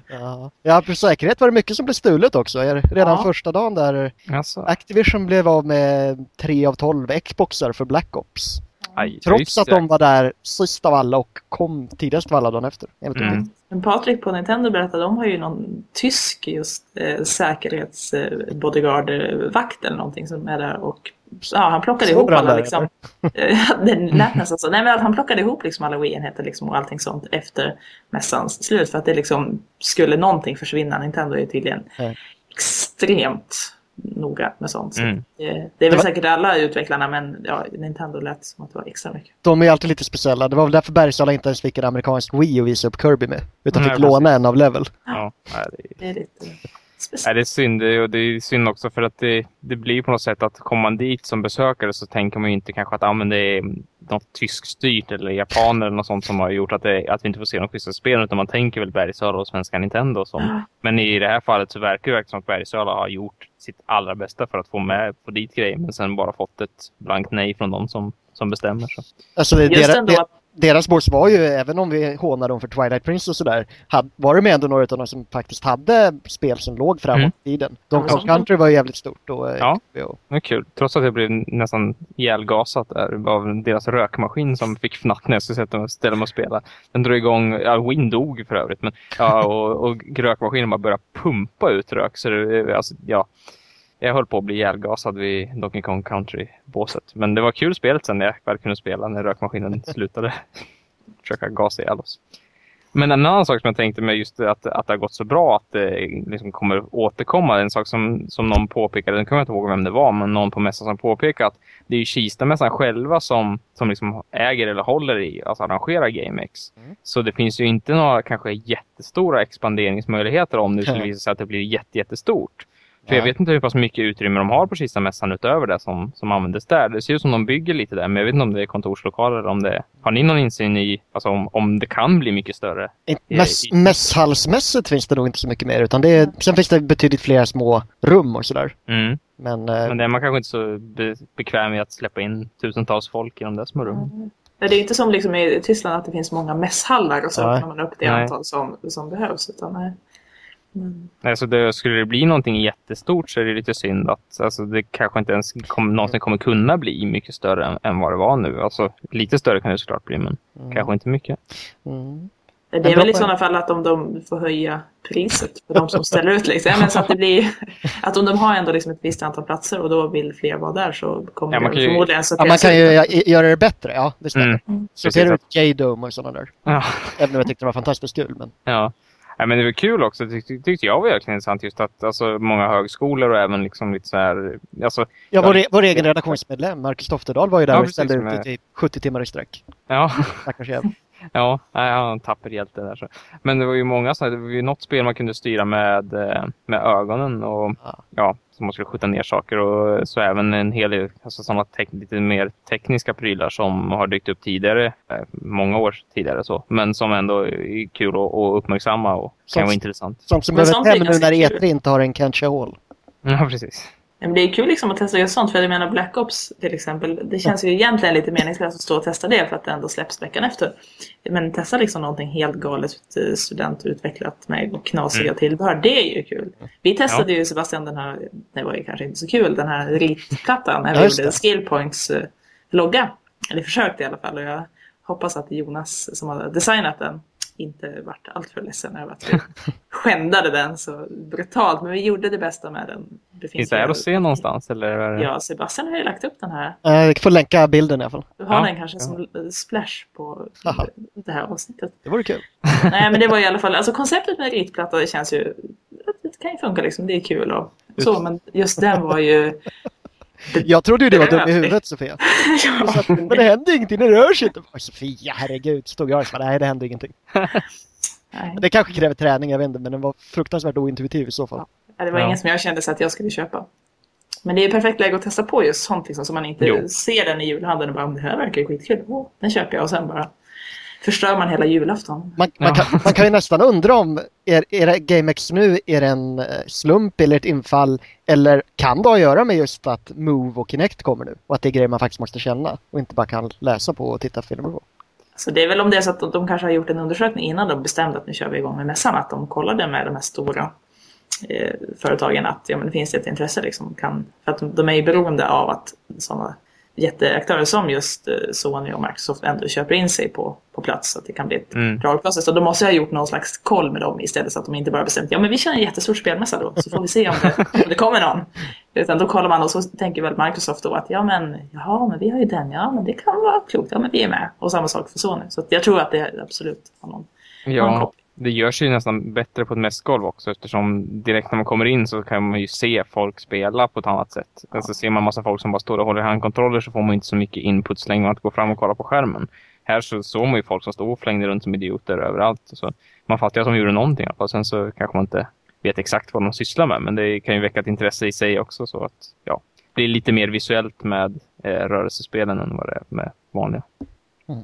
[SPEAKER 1] Ja, ja för säkerhet var det mycket som blev stulet också. Redan
[SPEAKER 3] Ja.
[SPEAKER 1] första dagen där
[SPEAKER 2] Alltså,
[SPEAKER 1] Activision blev av med 3 av 12 Xboxar för Black Ops.
[SPEAKER 2] Aj,
[SPEAKER 1] Trots
[SPEAKER 2] just
[SPEAKER 1] att de var där sist av alla och kom tidigast av alla dagen efter.
[SPEAKER 2] Mm.
[SPEAKER 3] Men Patrik på Nintendo berättade att de har ju någon tysk just eh, säkerhetsbodyguard-vakt eller någonting som är där och ja, han plockade
[SPEAKER 1] Så
[SPEAKER 3] ihop alla
[SPEAKER 1] där,
[SPEAKER 3] liksom. Eh, det lät nästan så. Nej men att han plockade ihop liksom alla Wii-enheter liksom och allting sånt efter mässans slut för att det liksom skulle någonting försvinna. Nintendo är ju tydligen
[SPEAKER 1] Ja.
[SPEAKER 3] extremt noga med sånt. Så
[SPEAKER 2] Mm.
[SPEAKER 3] det, det är
[SPEAKER 1] Det
[SPEAKER 3] väl
[SPEAKER 1] var-
[SPEAKER 3] säkert alla utvecklarna men ja, Nintendo lät som att det var extra mycket.
[SPEAKER 1] De är alltid lite speciella. Det var väl därför Bergsala inte ens fick en amerikansk Wii att visa upp Kirby med. Utan
[SPEAKER 2] Nej,
[SPEAKER 1] fick låna en av Level.
[SPEAKER 2] Ja, nej, det är...
[SPEAKER 3] Lite speciellt.
[SPEAKER 2] det är synd. Det är- Och det är synd också för att det, det blir på något sätt att kommer man dit som besökare så tänker man ju inte kanske att ah, men det är något tyskstyrt eller japaner eller något sånt som har gjort att, det, att vi inte får se de schyssta spelen utan man tänker väl Bergsöla och svenska Nintendo. Som, men i det här fallet så verkar det som att Bergsöla har gjort sitt allra bästa för att få med på dit grejer men sen bara fått ett blankt nej från de som, som bestämmer. Så.
[SPEAKER 1] Alltså det,
[SPEAKER 3] Just
[SPEAKER 1] deras, deras boss var ju, även om vi hånade dem för Twilight Prince och sådär, var det med ändå några av dem som faktiskt hade spel som låg framåt
[SPEAKER 2] Mm.
[SPEAKER 1] i tiden. Donkey. Kong Country var ju jävligt stort och, eh,
[SPEAKER 2] Ja.
[SPEAKER 1] och
[SPEAKER 2] Det är kul. Trots att jag blev nästan ihjälgasat där av deras rökmaskin som fick fnatt när jag skulle sätta mig, ställa mig och spela. Den drog igång, ja, Win dog för övrigt, men ja, och, och rökmaskinen bara började pumpa ut rök. Så det, alltså, ja, jag höll på att bli ihjälgasad vid Donkey Kong Country-båset. Men det var kul spelet sen när jag väl kunde spela, när rökmaskinen slutade försöka gasa ihjäl oss. Men en annan sak som jag tänkte med just att, att det har gått så bra att det liksom kommer återkomma. En sak som, som någon påpekade, nu kommer jag inte ihåg vem det var, men någon på mässan som påpekade att det är ju Kistamässan själva som, som liksom äger eller håller i, alltså arrangerar GameX.
[SPEAKER 1] Mm.
[SPEAKER 2] Så det finns ju inte några kanske jättestora expanderingsmöjligheter om det skulle visa sig att det blir jätte, jättestort. För jag vet inte hur pass mycket utrymme de har på Kistamässan utöver det som, som användes där. Det ser ut som de bygger lite där, men jag vet inte om det är kontorslokaler eller om det Har ni någon insyn i alltså om, om det kan bli mycket större? I-
[SPEAKER 1] Mäss, mässhallsmässigt finns det nog inte så mycket mer utan det är, sen finns det betydligt fler små rum och sådär.
[SPEAKER 2] Mm.
[SPEAKER 1] Men, eh,
[SPEAKER 2] Men det är man kanske inte så be, bekväm med att släppa in tusentals folk i de där små rummen.
[SPEAKER 3] Nej, Det är inte som liksom i Tyskland att det finns många mässhallar och så öppnar man upp det
[SPEAKER 2] Nej.
[SPEAKER 3] antal som, som behövs. Utan, nej. Men,
[SPEAKER 2] Nej, så det, skulle det bli någonting jättestort så är det lite synd att alltså, det kanske inte ens kom, någonsin kommer kunna bli mycket större än, än vad det var nu. Alltså, lite större kan det såklart bli, men
[SPEAKER 1] mm,
[SPEAKER 2] kanske inte mycket.
[SPEAKER 1] mm.
[SPEAKER 3] det
[SPEAKER 1] Men
[SPEAKER 3] är väl i sådana fall att om de får höja priset för de som ställer ut. Liksom. Ja, Men så att, det blir, att om de har ändå liksom ett visst antal platser och då vill fler vara där så kommer
[SPEAKER 2] Ja, man
[SPEAKER 3] det
[SPEAKER 2] kan ju-
[SPEAKER 3] förmodligen
[SPEAKER 1] Ja, man kan ju göra det bättre, ja det stämmer.
[SPEAKER 2] Mm.
[SPEAKER 1] Sortera
[SPEAKER 2] Precis.
[SPEAKER 1] ut J-Dome och sådana där.
[SPEAKER 2] Ja.
[SPEAKER 1] Även om jag tyckte det var fantastiskt kul. Men...
[SPEAKER 2] Ja. Ja, men det var kul också. Tyckte, tyckte jag var verkligen intressant just att alltså, många högskolor och även liksom lite så här, alltså,
[SPEAKER 1] Ja, vår, e- vår egen redaktionsmedlem, Marcus Toftedal, var ju där
[SPEAKER 2] Ja,
[SPEAKER 1] och ställde ut
[SPEAKER 2] med-
[SPEAKER 1] i typ 70 timmar i sträck.
[SPEAKER 2] ja.
[SPEAKER 1] Stackars jävel.
[SPEAKER 2] Ja, nej, han var en tapper hjälte där. Så. Men det var ju många så här, det var ju något spel man kunde styra med, eh, med ögonen och
[SPEAKER 1] Ja.
[SPEAKER 2] ja, så man skulle skjuta ner saker och så även en hel del alltså sådana lite mer tekniska prylar som har dykt upp tidigare, eh, många år tidigare så, men som ändå är kul att, att uppmärksamma och kan
[SPEAKER 1] Sånt-
[SPEAKER 2] vara intressant.
[SPEAKER 1] Sånt som behöver
[SPEAKER 3] är
[SPEAKER 1] hem nu när
[SPEAKER 3] kul.
[SPEAKER 1] E3 inte har en Kencha Hall.
[SPEAKER 2] Ja, precis.
[SPEAKER 3] Men det är kul liksom att testa just sånt för jag menar Black Ops till exempel. Det känns ju egentligen lite meningslöst att stå och testa det för att det ändå släpps veckan efter. Men testa liksom någonting helt galet eh, studentutvecklat med knasiga
[SPEAKER 2] Mm.
[SPEAKER 3] tillbehör. Det är ju kul. Vi testade ju Sebastian den här, det var ju kanske inte så kul, den här ritplattan när vi
[SPEAKER 1] Ja,
[SPEAKER 3] gjorde
[SPEAKER 1] det.
[SPEAKER 3] Skillpoints eh, logga. Eller försökte i alla fall och jag hoppas att Jonas som har designat den inte vart alltför ledsen över att vi skändade den så brutalt. Men vi gjorde det bästa med den. Det
[SPEAKER 2] Finns det här att se någonstans? Eller? är det-
[SPEAKER 3] Ja, Sebastian har ju lagt upp den här.
[SPEAKER 1] Eh, Jag får länka bilden i alla fall.
[SPEAKER 3] Du har
[SPEAKER 2] Ja.
[SPEAKER 3] den kanske som splash på
[SPEAKER 1] Aha.
[SPEAKER 3] det här avsnittet.
[SPEAKER 1] Det vore kul.
[SPEAKER 3] Nej, men det var i alla fall, alltså konceptet med ritplatta det känns ju, det kan ju funka liksom, det är kul och så, men just den var ju,
[SPEAKER 1] Jag trodde ju du var dum i huvudet Sofia.
[SPEAKER 3] ja,
[SPEAKER 1] att, men det händer ingenting, det rör sig inte. Oj, Sofia, herregud. Stod jag och sa nej det händer ingenting.
[SPEAKER 3] nej,
[SPEAKER 1] Det kanske kräver träning, jag vet inte, men den var fruktansvärt ointuitiv i så fall.
[SPEAKER 3] det var
[SPEAKER 2] Ja.
[SPEAKER 3] ingen som jag kände så att jag skulle köpa. Men det är perfekt läge att testa på just sånt liksom, så man inte
[SPEAKER 2] Jo.
[SPEAKER 3] ser den i julhandeln och bara, det här verkar skitkul, oh, den köper jag och sen bara förstör man hela julafton.
[SPEAKER 1] Man, man,
[SPEAKER 2] Ja.
[SPEAKER 1] kan, man kan ju nästan undra om är, är GameX nu är en eh, slump eller ett infall eller kan det ha att göra med just att Move och Kinect kommer nu och att det är grejer man faktiskt måste känna och inte bara kan läsa på och titta filmer på.
[SPEAKER 3] Så det är väl om det är så att de, de kanske har gjort en undersökning innan de bestämde att nu kör vi igång med mässan. Att de kollade med de här stora eh, företagen att ja, men finns det ett intresse. Liksom, kan, för att de, de är ju beroende av att sådana jätteaktörer som just eh, Sony och Microsoft ändå köper in sig på, på plats så att det kan bli ett
[SPEAKER 2] Mm.
[SPEAKER 3] bra process. Så då måste jag ha gjort någon slags koll med dem istället så att de inte bara bestämt ja men vi kör en jättestor spelmässa då så får vi se om det, om det kommer någon. Utan då kollar man och så tänker väl Microsoft då att ja men jaha men vi har ju den, ja men det kan vara klokt, ja men vi är med. Och samma sak för Sony. Så jag tror att det absolut har någon, någon
[SPEAKER 2] Ja,
[SPEAKER 3] koppling
[SPEAKER 2] det gör ju nästan bättre på ett mässgolv också eftersom direkt när man kommer in så kan man ju se folk spela på ett annat sätt. Alltså ser man massa folk som bara står och håller i handkontroller så får man inte så mycket input så länge man inte går fram och kollar på skärmen. Här så såg man ju folk som stod och flängde runt som idioter överallt. Så man fattar ju att de gjorde någonting i alla fall. Sen så kanske man inte vet exakt vad de sysslar med men det kan ju väcka ett intresse i sig också så att ja, det är lite mer visuellt med eh, rörelsespelen än vad det är med vanliga. Mm.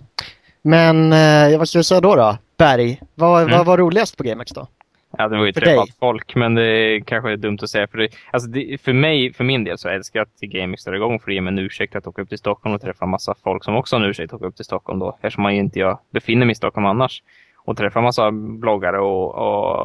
[SPEAKER 1] Men eh, vad ska du säga då då? Berg, vad,
[SPEAKER 2] Mm.
[SPEAKER 1] vad var roligast på GameX då?
[SPEAKER 2] Ja, det var ju träffat
[SPEAKER 1] dig?
[SPEAKER 2] folk, men det är kanske är dumt att säga. För, det, alltså det, för mig, för min del, så älskar jag att GameX drar igång för att ge mig en ursäkt att åka upp till Stockholm och träffa massa folk som också har en ursäkt att åka upp till Stockholm då. Eftersom man ju inte jag befinner mig i Stockholm annars. Och träffa massa bloggare och,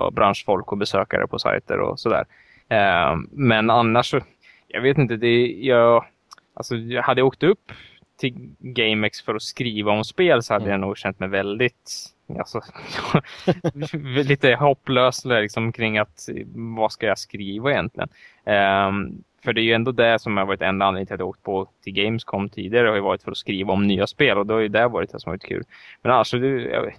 [SPEAKER 2] och branschfolk och besökare på sajter och sådär. Eh, men annars så, jag vet inte, det, jag, alltså, jag hade åkt upp till GameX för att skriva om spel så hade
[SPEAKER 1] Mm.
[SPEAKER 2] jag nog känt mig väldigt alltså, lite hopplös liksom, kring att vad ska jag skriva egentligen. Um, för det är ju ändå det som har varit enda anledningen till att jag åkt på till Gamescom tidigare har ju varit för att skriva om nya spel och då har ju det varit det som har varit kul. Men annars, det, jag,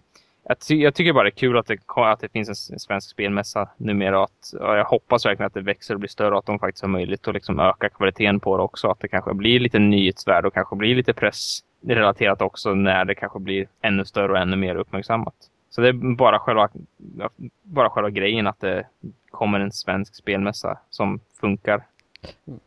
[SPEAKER 2] jag, jag tycker bara det är kul att det, att det finns en svensk spelmässa numera. Att, och jag hoppas verkligen att det växer och blir större och att de faktiskt har möjlighet att liksom öka kvaliteten på det också. Att det kanske blir lite nyhetsvärde och kanske blir lite press pressrelaterat också när det kanske blir ännu större och ännu mer uppmärksammat. Så det är bara själva, bara själva grejen att det kommer en svensk spelmässa som funkar.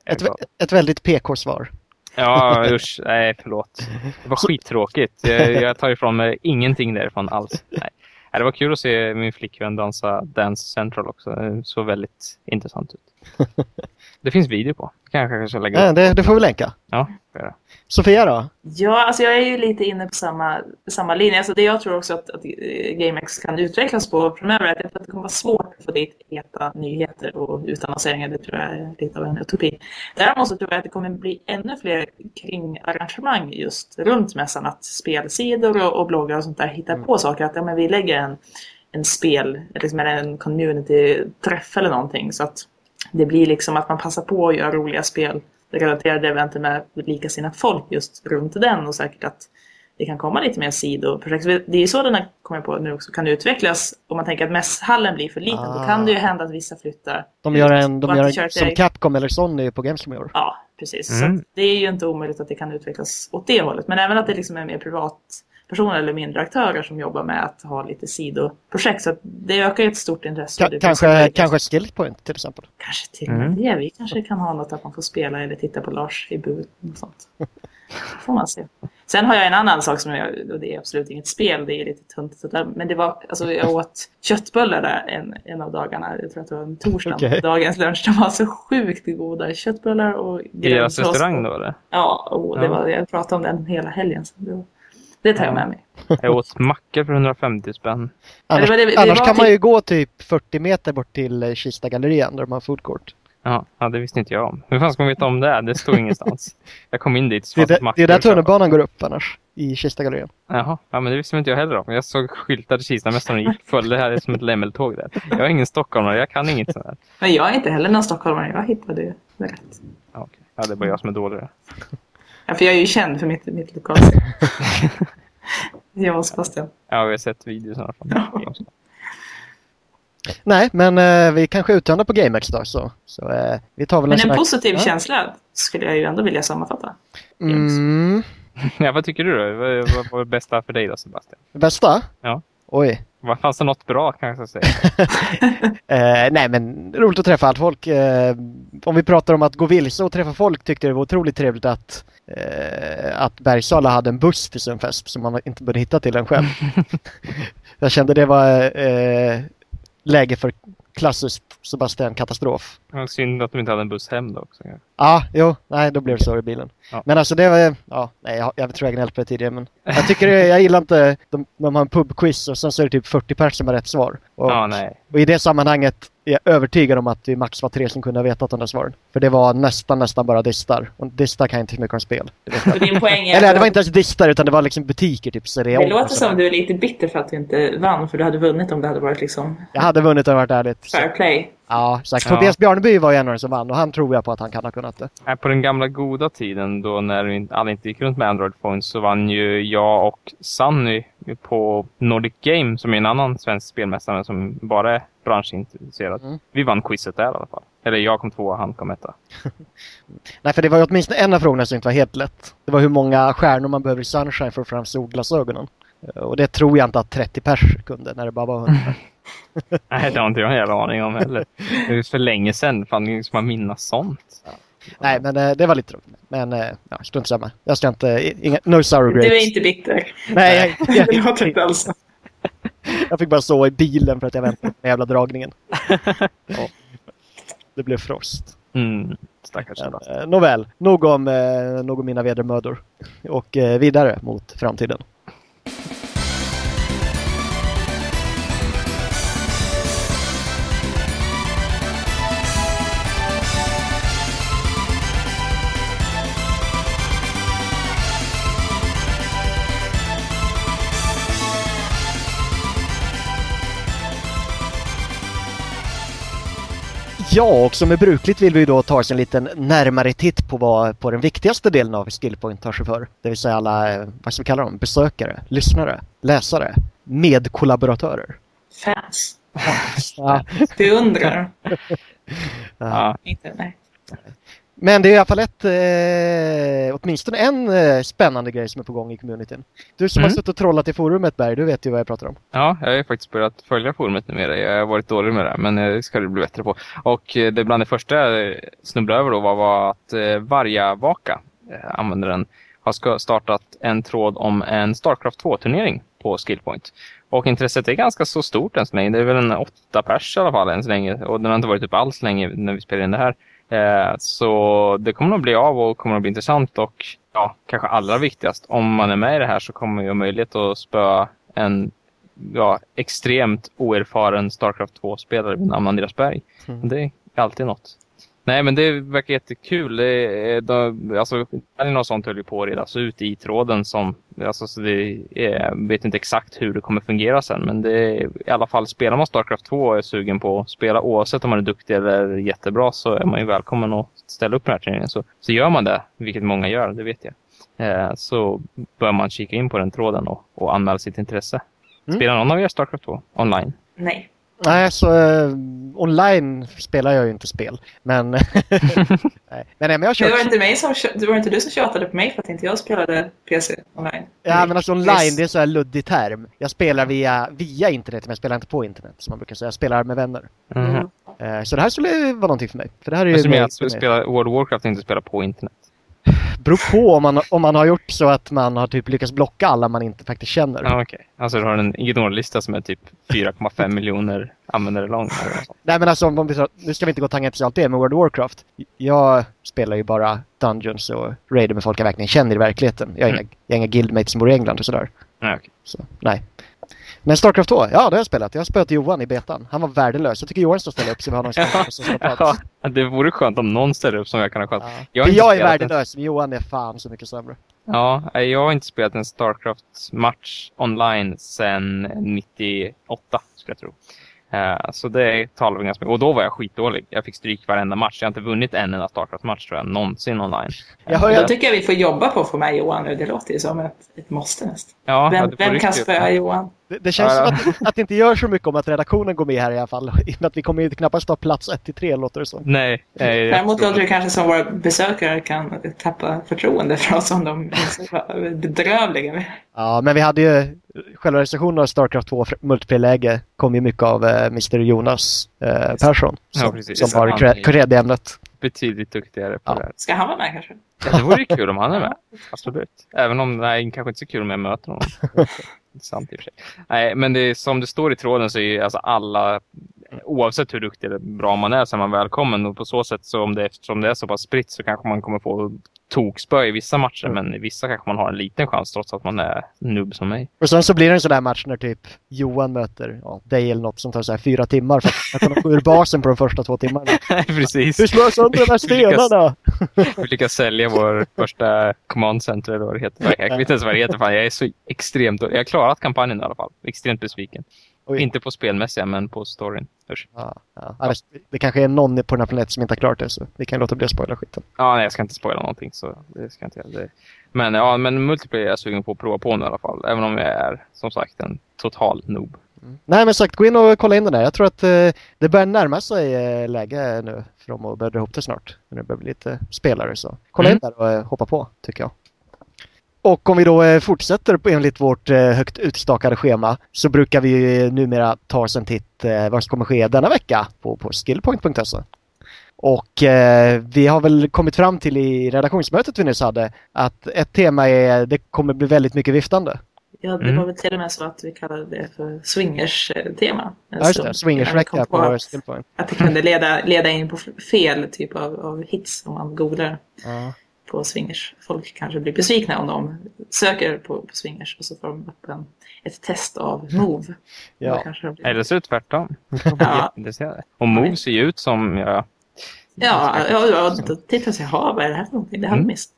[SPEAKER 1] Ett, ett väldigt PK-svar.
[SPEAKER 2] Ja, usch. Nej, förlåt. Det var skittråkigt. Jag, jag tar ifrån mig ingenting därifrån alls. Nej, Det var kul att se min flickvän dansa Dance Central också. Det såg väldigt intressant ut. Det finns video på. Det kanske jag ska lägga
[SPEAKER 1] Ja, det, det får vi länka.
[SPEAKER 2] Ja, göra.
[SPEAKER 1] Sofia då?
[SPEAKER 3] Ja, alltså jag är ju lite inne på samma, samma linje. Alltså det jag tror också att, att eh, GameX kan utvecklas på framöver är att det kommer vara svårt att få dit heta nyheter och utannonseringar. Det tror jag är lite av en utopi. Däremot så tror jag att det kommer bli ännu fler kringarrangemang just runt mässan. Att spelsidor och, och bloggar och sånt där hittar på saker. Att ja, men vi lägger en, en spel, liksom en community-träff eller någonting. Så att det blir liksom att man passar på att göra roliga spel relaterade event med likasinnat folk just runt den och säkert att det kan komma lite mer sidoprojekt. Det är ju så den här, kommer jag på nu också, kan utvecklas. Om man tänker att mässhallen blir för liten,
[SPEAKER 1] Ah.
[SPEAKER 3] då kan det ju hända att vissa flyttar.
[SPEAKER 1] De gör en, de gör en som Capcom eller Sony på Gamescom i år.
[SPEAKER 3] Ja, precis.
[SPEAKER 2] Mm.
[SPEAKER 3] Så det är ju inte omöjligt att det kan utvecklas åt det hållet. Men även att det liksom är mer privatpersoner eller mindre aktörer som jobbar med att ha lite sidoprojekt. Så att det ökar ju ett stort intresse. Blir
[SPEAKER 1] kanske, kanske Skillpoint till exempel.
[SPEAKER 3] Kanske till och med
[SPEAKER 2] Mm.
[SPEAKER 3] det. Vi kanske kan ha något att man får spela eller titta på Lars i bur. och sånt. får man se. Sen har jag en annan sak som jag, och det är absolut inget spel, det är lite tunt. sådär. Men det var, alltså jag åt köttbullar där en, en av dagarna. Jag tror att det var en torsdag.
[SPEAKER 1] Okej.
[SPEAKER 3] Dagens lunch. De var så sjukt goda. Köttbullar och
[SPEAKER 2] I deras restaurang då eller?
[SPEAKER 3] Ja, och det
[SPEAKER 2] Ja.
[SPEAKER 3] var, jag pratade om den hela helgen. Så det, var, det tar jag
[SPEAKER 2] Ja.
[SPEAKER 3] med mig.
[SPEAKER 2] Jag åt mackor för 150 spänn.
[SPEAKER 1] Annars,
[SPEAKER 3] det det
[SPEAKER 1] annars kan man
[SPEAKER 3] typ-
[SPEAKER 1] ju gå typ 40 meter bort till eh, Kista gallerian där de har food court.
[SPEAKER 2] Ja, ja, det visste inte jag om. Hur fan ska man veta om det? Det stod ingenstans. Jag kom in dit
[SPEAKER 1] Det där-
[SPEAKER 2] mackor
[SPEAKER 1] det är där tunnelbanan går upp annars. I Kista gallerian.
[SPEAKER 2] Jaha, ja, men det visste inte jag heller om. Jag såg skyltar till Kistamästaren och gick följde här som ett lämmeltåg där. Jag är ingen stockholmare, jag kan inget sånt här.
[SPEAKER 3] Men jag är inte heller någon stockholmare. Jag hittade det rätt.
[SPEAKER 2] Ja, okej. ja, det är bara jag som är dålig.
[SPEAKER 3] Ja, för jag är ju känd för mitt, mitt lokalsinne. jag och Sebastian.
[SPEAKER 2] Ja, vi har sett alla fall.
[SPEAKER 3] Ja.
[SPEAKER 1] Nej, men eh, vi kanske är uttömda på GameX då. Så, så eh, vi tar väl
[SPEAKER 3] Men en
[SPEAKER 1] här-
[SPEAKER 3] positiv
[SPEAKER 1] Ja.
[SPEAKER 3] känsla skulle jag ju ändå vilja sammanfatta.
[SPEAKER 1] Mm,
[SPEAKER 2] Ja, vad tycker du då? Vad vad var det bästa för dig då, Sebastian?
[SPEAKER 1] bästa?
[SPEAKER 2] Ja.
[SPEAKER 1] Oj.
[SPEAKER 2] Vad Fanns det något bra kan jag säga?
[SPEAKER 1] Eh, nej men roligt att träffa allt folk. Eh, om vi pratar om att gå vilse och träffa folk tyckte jag det var otroligt trevligt att, eh, att Bergsala hade en buss till sin fest som man inte behövde hitta till den själv. jag kände det var eh, läge för klassisk Sebastian-katastrof.
[SPEAKER 2] Synd att de inte hade en buss hem då också.
[SPEAKER 1] Ja, jo, nej då blev det så i bilen.
[SPEAKER 2] Ja.
[SPEAKER 1] Men alltså det var, ja, nej jag, jag tror jag gnällt på det tidigare men jag tycker det, jag gillar inte de, de har en pubquiz och sen så är det typ 40 personer som har rätt svar. Och,
[SPEAKER 2] Ja, nej.
[SPEAKER 1] och i det sammanhanget är jag övertygad om att det max var tre som kunde ha vetat de där svaren. För det var nästan, nästan bara distar. Och distar kan jag inte så mycket om spel. Det vet jag.
[SPEAKER 3] Så din poäng är
[SPEAKER 1] Eller det var inte ens distar utan det var liksom butiker, typ CD
[SPEAKER 3] det låter som du är lite bitter för att du inte vann, för du hade vunnit om det hade varit liksom
[SPEAKER 1] Jag hade vunnit om det varit ärligt. Så,
[SPEAKER 3] fair play.
[SPEAKER 1] Ja, exakt.
[SPEAKER 2] Ja.
[SPEAKER 1] Tobias Bjarneby var ju en av dem som vann och han tror jag på att han kan ha kunnat det.
[SPEAKER 2] På den gamla goda tiden då när alla inte gick runt med Android phones så vann ju jag och Sunny på Nordic Game som är en annan svensk spelmästare som bara är branschintresserad.
[SPEAKER 1] Mm.
[SPEAKER 2] Vi vann quizet där i alla fall. Eller jag kom tvåa, han kom etta.
[SPEAKER 1] Nej, för det var ju åtminstone en av frågorna som inte var helt lätt. Det var hur många stjärnor man behöver i Sunshine för att få fram solglasögonen. Och det tror jag inte att 30 pers kunde när det bara var 100 pers.
[SPEAKER 2] Nej, det har inte jag en jävla aning om heller. Det är för länge sedan. Fan, hur ska man minnas sånt?
[SPEAKER 1] Nej, men eh, det var lite tråkigt. Men eh, ja, strunt samma. Jag ska inte... Inga, no sour grapes.
[SPEAKER 3] Du är inte bitter.
[SPEAKER 1] Nej, jag,
[SPEAKER 3] det låter
[SPEAKER 1] jag,
[SPEAKER 3] inte alls
[SPEAKER 1] jag fick bara sova i bilen för att jag väntade på den jävla dragningen. Ja. Det blev frost.
[SPEAKER 2] Mm, stackars
[SPEAKER 1] Men, eh, nåväl, nog om, eh, nog om mina vedermödor. Och eh, vidare mot framtiden. Ja, och som är brukligt vill vi då ta oss en liten närmare titt på vad på den viktigaste delen av Skillpoint tar sig för. Det vill säga alla, eh, vad ska vi kalla dem, besökare, lyssnare, läsare, medkollaboratörer.
[SPEAKER 3] Fans.
[SPEAKER 1] Ja.
[SPEAKER 3] Beundrar.
[SPEAKER 2] Ja.
[SPEAKER 3] Inte, nej.
[SPEAKER 1] Men det är i alla fall ett, eh, åtminstone en eh, spännande grej som är på gång i communityn. Du som
[SPEAKER 2] Mm.
[SPEAKER 1] har suttit och trollat i forumet Berg, du vet ju vad jag pratar om.
[SPEAKER 2] Ja, jag har faktiskt börjat följa forumet numera. Jag har varit dålig med det, men det ska det bli bättre på. Och eh, det bland det första jag snubblade över då var, var att eh, Vargavaka, eh, användaren, har startat en tråd om en Starcraft 2-turnering på Skillpoint. Och intresset är ganska så stort än så länge. Det är väl en åtta pers i alla fall än så länge. Och den har inte varit upp alls länge när vi spelar in det här. Eh, så det kommer att bli av och kommer att bli intressant. Och ja, kanske allra viktigast, om man är med i det här så kommer man ju ha möjlighet att spöa en ja, extremt oerfaren Starcraft 2-spelare vid namn Andreas Berg.
[SPEAKER 1] Mm.
[SPEAKER 2] Det är alltid något. Nej, men det verkar jättekul. Det är, de, alltså, något sånt höll ju på att redas ut i tråden. Som, alltså, så det jag vet inte exakt hur det kommer fungera sen. Men det i alla fall, spelar man Starcraft 2 och är sugen på att spela oavsett om man är duktig eller jättebra så är man ju välkommen att ställa upp den här träningen. Så, så gör man det, vilket många gör, det vet jag. Eh, så bör man kika in på den tråden och, och anmäla sitt intresse.
[SPEAKER 1] Mm.
[SPEAKER 2] Spelar någon av er Starcraft 2 online?
[SPEAKER 3] nej.
[SPEAKER 1] Nej, så eh, online spelar jag ju inte spel. Men, nej. nej, men jag har
[SPEAKER 3] Det var
[SPEAKER 1] kört...
[SPEAKER 3] inte, mig som, det var inte du som tjatade på mig för att inte jag spelade PC online.
[SPEAKER 1] Ja, men alltså online, det är så här luddig term. Jag spelar via, via internet, men jag spelar inte på internet, som man brukar säga. Jag spelar med vänner.
[SPEAKER 2] Mhm.
[SPEAKER 1] Eh, så det här skulle vara någonting för mig. För det här är ju...
[SPEAKER 2] Men som är
[SPEAKER 1] mer-
[SPEAKER 2] att spela World of Warcraft och inte spela på internet.
[SPEAKER 1] Beror på om man, om man har gjort så att man har typ lyckats blocka alla man inte faktiskt känner.
[SPEAKER 2] Ja, okej. Alltså du har en ignorlista som är typ 4,5 miljoner användare lång. sånt.
[SPEAKER 1] Nej men alltså, om vi, nu ska vi inte gå tangentens det med World of Warcraft. Jag spelar ju bara Dungeons och raider med folk jag verkligen känner i verkligheten. Jag har,
[SPEAKER 2] Mm.
[SPEAKER 1] inga, jag har inga guildmates som bor i England och sådär.
[SPEAKER 2] Nej, okej.
[SPEAKER 1] Så, nej. Men Starcraft 2, ja det har jag spelat. Jag har spöat Johan i betan. Han var värdelös. Jag tycker Johan ska ställa upp så vi har någon som som ska prata.
[SPEAKER 2] Ja, det vore skönt om någon ställer upp som jag kan ha skött.
[SPEAKER 1] Ja.
[SPEAKER 2] Jag
[SPEAKER 1] jag är
[SPEAKER 2] spelat en-
[SPEAKER 1] värdelös, men Johan är fan så mycket sämre.
[SPEAKER 2] Ja, jag har inte spelat en Starcraft-match online sedan 98, skulle jag tro. Eh, så det talar vi ganska mycket. Och då var jag skitdålig. Jag fick stryk varenda match. Jag har inte vunnit en enda Starcraft-match tror jag, någonsin online.
[SPEAKER 1] Jag hör
[SPEAKER 3] Jag
[SPEAKER 1] att,
[SPEAKER 3] tycker vi får jobba på att få med Johan nu. Det låter ju som ett, ett måste nästan.
[SPEAKER 2] Ja,
[SPEAKER 3] Vem, vem kan spöa Johan?
[SPEAKER 1] Det, det känns
[SPEAKER 2] Ja,
[SPEAKER 1] som att, att det inte gör så mycket om att redaktionen går med här i alla fall. Att vi kommer ju knappast ta plats 1 till 3 låter det som.
[SPEAKER 2] Nej.
[SPEAKER 3] Däremot låter det kanske som våra besökare kan tappa förtroende för oss om de vad bedrövliga är.
[SPEAKER 1] Ja, men vi hade ju själva recensionen av Starcraft 2 fr- multiplayer-läge kom ju mycket av eh, Mr Jonas eh, Persson.
[SPEAKER 2] Ja,
[SPEAKER 1] Som,
[SPEAKER 2] precis.
[SPEAKER 1] som har
[SPEAKER 2] är-
[SPEAKER 1] cred i ämnet.
[SPEAKER 2] Betydligt duktigare på
[SPEAKER 1] Ja.
[SPEAKER 2] det här.
[SPEAKER 3] Ska han vara med kanske?
[SPEAKER 2] Ja, det vore kul om han är med. Absolut. Även om, nej, kanske inte så kul om jag möter honom. Sant i och för sig. Nej, men det är, som det står i tråden så är ju alltså alla oavsett hur duktig eller bra man är så är man välkommen. Och på så sätt, så om det, eftersom det är så pass spritt så kanske man kommer få tokspö i vissa matcher.
[SPEAKER 1] Mm.
[SPEAKER 2] Men i vissa kanske man har en liten chans trots att man är nubb som mig.
[SPEAKER 1] Och sen så blir det en sån där match när typ Johan möter ja, dig eller något som tar så här fyra timmar för att kunna få ur basen på de första två timmarna.
[SPEAKER 2] Precis.
[SPEAKER 1] Hur slår sönder de här stenarna?
[SPEAKER 2] Vi lyckas sälja vår första command center eller vad det heter. Jag vet inte ens vad det heter. Fan, jag är så extremt... Jag har klarat kampanjen i alla fall. Extremt besviken.
[SPEAKER 1] Oj.
[SPEAKER 2] Inte på spelmässiga, men på storyn.
[SPEAKER 1] Ja, ja. Ja, det- kanske är någon på den här planeten som inte har klarat det så vi kan låta bli att spoila skiten.
[SPEAKER 2] Ja, nej, jag ska inte spoila någonting. Så det ska jag inte. Det. Men ja, men multiplayer är jag sugen på att prova på nu i alla fall. Även om jag är, som sagt, en total noob.
[SPEAKER 1] Nej men sagt, gå in och kolla in den där. Jag tror att eh, det börjar närma sig eh, läge nu för dem att börja ihop det snart. När det börjar bli lite spelare så kolla
[SPEAKER 2] Mm.
[SPEAKER 1] in där och eh, hoppa på tycker jag. Och om vi då eh, fortsätter på enligt vårt eh, högt utstakade schema så brukar vi ju numera ta oss en titt eh, vad som kommer ske denna vecka på, på skillpoint.se. Och eh, vi har väl kommit fram till i redaktionsmötet vi nyss hade att ett tema är det kommer bli väldigt mycket viftande.
[SPEAKER 3] Ja, det
[SPEAKER 2] Mm.
[SPEAKER 3] var väl till och med så att vi kallade det för swingers-tema.
[SPEAKER 1] Ja, just det. Swingers-vecka
[SPEAKER 3] Jag kom
[SPEAKER 1] på
[SPEAKER 3] att,
[SPEAKER 1] skillpoint.
[SPEAKER 3] att det kunde leda, leda in på fel typ av, av hits om man googlar
[SPEAKER 1] Ja.
[SPEAKER 3] På swingers. Folk kanske blir besvikna om de söker på, på swingers och så får de upp en, ett test av move. Då
[SPEAKER 1] Ja.
[SPEAKER 3] blir-
[SPEAKER 2] Eller så är det tvärtom.
[SPEAKER 3] Ja.
[SPEAKER 2] Och Move ser ju ut som... Ja,
[SPEAKER 3] Ja, ja, ja, då tittar jag så här, "Jaha, vad är det här för någonting? Det hade
[SPEAKER 2] Mm.
[SPEAKER 3] missat.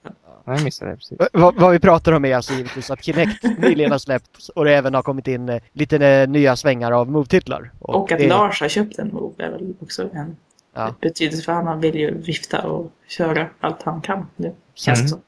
[SPEAKER 2] jag missade det precis.
[SPEAKER 1] Va- Vad, vad vi pratar om är alltså givetvis att Kinect nyligen har släppts och det även har kommit in eh, lite eh, nya svängar av Move-titlar.
[SPEAKER 3] Och att
[SPEAKER 1] det-
[SPEAKER 3] Lars har köpt en move är väl också en
[SPEAKER 1] Ja.
[SPEAKER 3] betydelse för han vill ju vifta och köra allt han kan. Det känns
[SPEAKER 2] Mm.
[SPEAKER 3] så.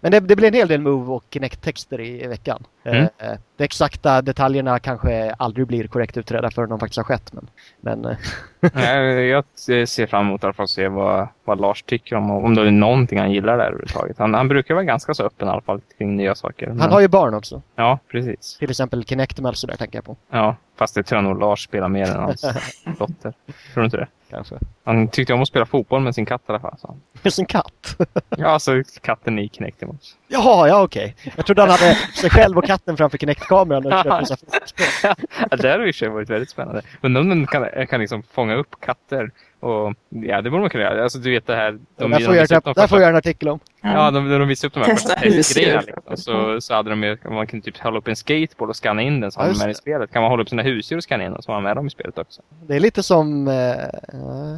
[SPEAKER 1] Men det, det blir en hel del Move och Kinect-texter i, i veckan.
[SPEAKER 2] Mm.
[SPEAKER 1] Eh, de exakta detaljerna kanske aldrig blir korrekt utredda förrän de faktiskt har skett. Men, men eh,
[SPEAKER 2] Nej, jag ser fram emot att se vad, vad Lars tycker om om det är någonting han gillar där överhuvudtaget. Han, han brukar vara ganska så öppen i alla fall kring nya saker. Men,
[SPEAKER 1] han har ju barn också.
[SPEAKER 2] Ja, precis.
[SPEAKER 1] Till exempel Kinect-mal så där tänker jag på.
[SPEAKER 2] Ja, fast det tror jag nog Lars spelar mer än hans dotter. Tror du inte det?
[SPEAKER 1] Kanske.
[SPEAKER 2] Han tyckte om att spela fotboll med sin katt i alla fall. Så.
[SPEAKER 1] Med sin katt.
[SPEAKER 2] Ja, alltså katten i Kinectimals.
[SPEAKER 1] Jaha, ja okej. Jag trodde han hade sig själv och katten framför Kinect-kameran och
[SPEAKER 2] ja, det hade och sig varit väldigt spännande. Men om den kan, kan liksom fånga upp katter och ja, det borde man kunna göra. Alltså du vet det här.
[SPEAKER 1] Där
[SPEAKER 2] de
[SPEAKER 1] får jag
[SPEAKER 2] upp
[SPEAKER 1] göra-
[SPEAKER 2] de
[SPEAKER 1] där får jag göra en artikel om.
[SPEAKER 2] Ja, de, när de visade upp de här första testgrejerna. Liksom. Så, så hade de ju, man kunde typ hålla upp en skateboard och scanna in den så
[SPEAKER 1] Ja,
[SPEAKER 2] har man med i spelet. Kan man hålla upp sina husdjur och scanna in den så har man med dem i spelet också.
[SPEAKER 1] Det är lite som... Eh, eh,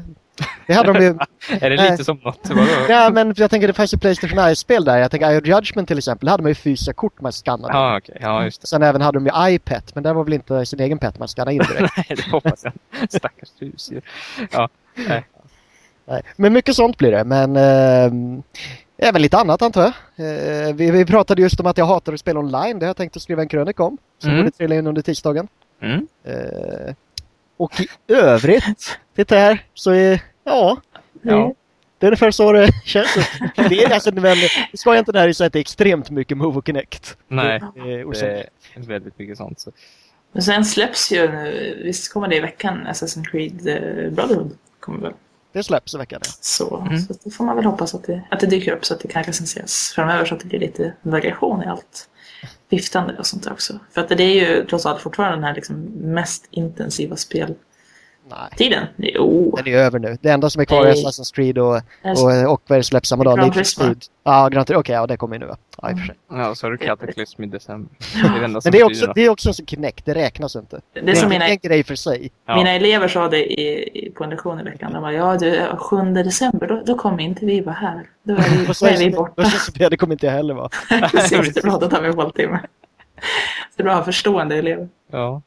[SPEAKER 1] det hade de ju...
[SPEAKER 2] Är det
[SPEAKER 1] Nej.
[SPEAKER 2] lite som något? Vadå?
[SPEAKER 1] Ja, men jag tänker det fanns ju Playstation Eye-spel där. Jag tänker Eye of Judgment till exempel. Där hade man ju fysiska kort man skannade.
[SPEAKER 2] Ja, okej. Ja, just det.
[SPEAKER 1] Sen även hade de ju iPet, men där var väl inte sin egen pet man skannade in direkt.
[SPEAKER 2] Nej, det hoppas jag. Stackars husdjur. Ja, nej.
[SPEAKER 1] Nej. Men mycket sånt blir det. Men eh, även lite annat antar jag. Eh, vi, vi pratade just om att jag hatar att spela online. Det har jag tänkt att skriva en krönika om. Som
[SPEAKER 2] Mm.
[SPEAKER 1] borde trilla in under tisdagen.
[SPEAKER 2] Mm.
[SPEAKER 1] Eh, och i övrigt, titta här, så är, ja,
[SPEAKER 2] Ja.
[SPEAKER 1] det är ungefär så det känns. Det är alltså, men, ska jag inte när det så att det är extremt mycket Move och Connect.
[SPEAKER 2] Nej,
[SPEAKER 1] Det är
[SPEAKER 2] det är väldigt mycket sånt. Så.
[SPEAKER 3] Men sen släpps ju nu, visst kommer det i veckan, Assassin's Creed eh, Brotherhood. Kommer väl.
[SPEAKER 1] Det släpps i veckan. ja.
[SPEAKER 3] Så,
[SPEAKER 2] Mm.
[SPEAKER 3] så då får man väl hoppas att det, att det dyker upp så att det kan recenseras framöver så att det blir lite variation i allt viftande och sånt där också. För att det är ju trots allt fortfarande den här liksom mest intensiva speltiden.
[SPEAKER 1] Nej,
[SPEAKER 3] Jo,
[SPEAKER 1] den är över nu. Det enda som är kvar är. Assassin's Creed och, och, och vad är det släpps samma dag?
[SPEAKER 3] Gran
[SPEAKER 1] Need for
[SPEAKER 3] Turismo.
[SPEAKER 1] Speed. Ja, Gran Turismo. Okej, ja det kommer ju nu. ja. Ja, i och för sig.
[SPEAKER 2] Ja, så har du Cataclysm i december. Det är
[SPEAKER 1] Men det är också, det är också en Kinect, det räknas inte.
[SPEAKER 3] det
[SPEAKER 1] Det
[SPEAKER 3] är som
[SPEAKER 1] är
[SPEAKER 3] mina,
[SPEAKER 1] en grej för sig.
[SPEAKER 2] Ja.
[SPEAKER 3] mina elever sa det i, i, på en lektion i veckan. De bara, ja du, 7 december, då, då kommer inte vi vara här. Då är vi, då är vi borta.
[SPEAKER 1] Det kommer inte jag heller vara.
[SPEAKER 3] Precis, pratat om i en halvtimme. Så det var förstående elever.
[SPEAKER 2] Ja.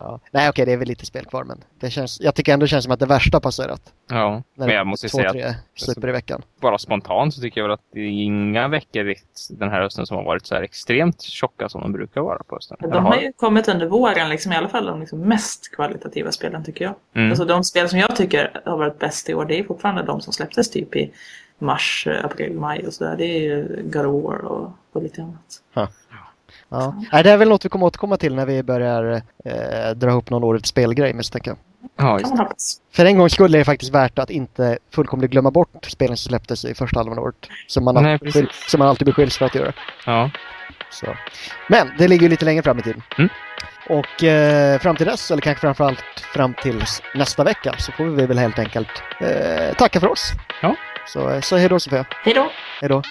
[SPEAKER 1] Ja. Nej okej, det är väl lite spel kvar men det känns, jag tycker ändå det känns som att det värsta passerat.
[SPEAKER 2] ja.
[SPEAKER 1] När
[SPEAKER 2] Men
[SPEAKER 1] det
[SPEAKER 2] jag måste
[SPEAKER 1] två,
[SPEAKER 2] säga att
[SPEAKER 1] tre slipper i veckan.
[SPEAKER 2] bara spontant så tycker jag väl att det är inga veckor den här hösten som har varit så här extremt tjocka som de brukar vara på hösten.
[SPEAKER 3] De har ju kommit under våren, liksom, i alla fall de liksom mest kvalitativa spelen tycker jag.
[SPEAKER 2] Mm.
[SPEAKER 3] Alltså de spel som jag tycker har varit bäst i år, det är fortfarande de som släpptes typ i mars, april, maj och sådär. Det är ju God of War och, och lite annat.
[SPEAKER 1] Ja. Nej, det är väl något vi kommer återkomma till när vi börjar eh, dra ihop någon årets spelgrej misstänker jag.
[SPEAKER 2] Ja,
[SPEAKER 3] Kan
[SPEAKER 2] just
[SPEAKER 3] hoppas.
[SPEAKER 1] För en gång skulle det faktiskt värt att inte fullkomligt glömma bort spelen som släpptes i första halvan av året. Som man,
[SPEAKER 2] Nej,
[SPEAKER 1] alltid, som man alltid beskylls för att göra.
[SPEAKER 2] Ja.
[SPEAKER 1] Så. Men det ligger ju lite längre fram i tiden.
[SPEAKER 2] Mm.
[SPEAKER 1] Och eh, fram till dess, eller kanske framförallt fram till nästa vecka, så får vi väl helt enkelt eh, tacka för oss.
[SPEAKER 2] Ja.
[SPEAKER 1] Så, så hej då Sofia.
[SPEAKER 3] Hej då!
[SPEAKER 1] Hej då.